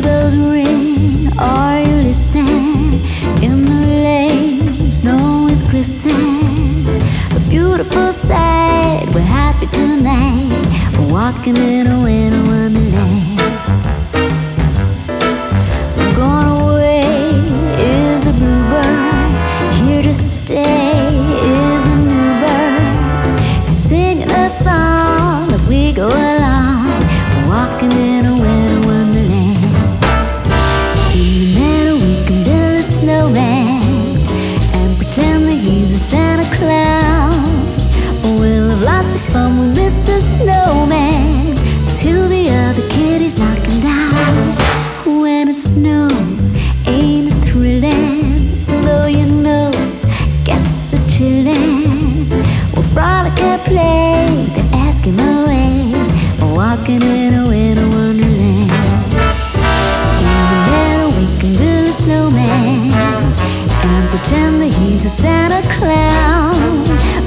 bells ring. Are you listening? In the lane, snow is glistening. A beautiful sight. We're happy tonight. We're walking in a winter wonderland. Gone away. Is the bluebird here to stay? Is a new bird singing a song as we go along. We're walking in. Pretend that he's a Santa Claus. We'll have lots of fun with Mr. Snowman till the other kitties knock him down. When it snows, ain't it thrilling? Though your nose gets a chillin', we'll frolic and play the Eskimo way, walking in pretend that he's a Santa clown.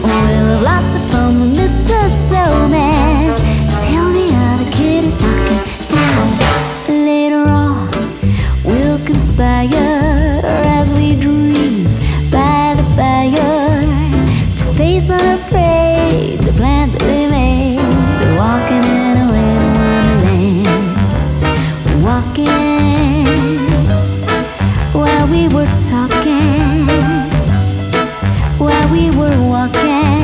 Or oh, we'll have lots of fun with Mr. Snowman till the other kid is knocking down. Later on, we'll conspire as we dream by the fire to face unafraid the plans that we made. We're walking in a winter wonderland. Walking while we were talking we were walking.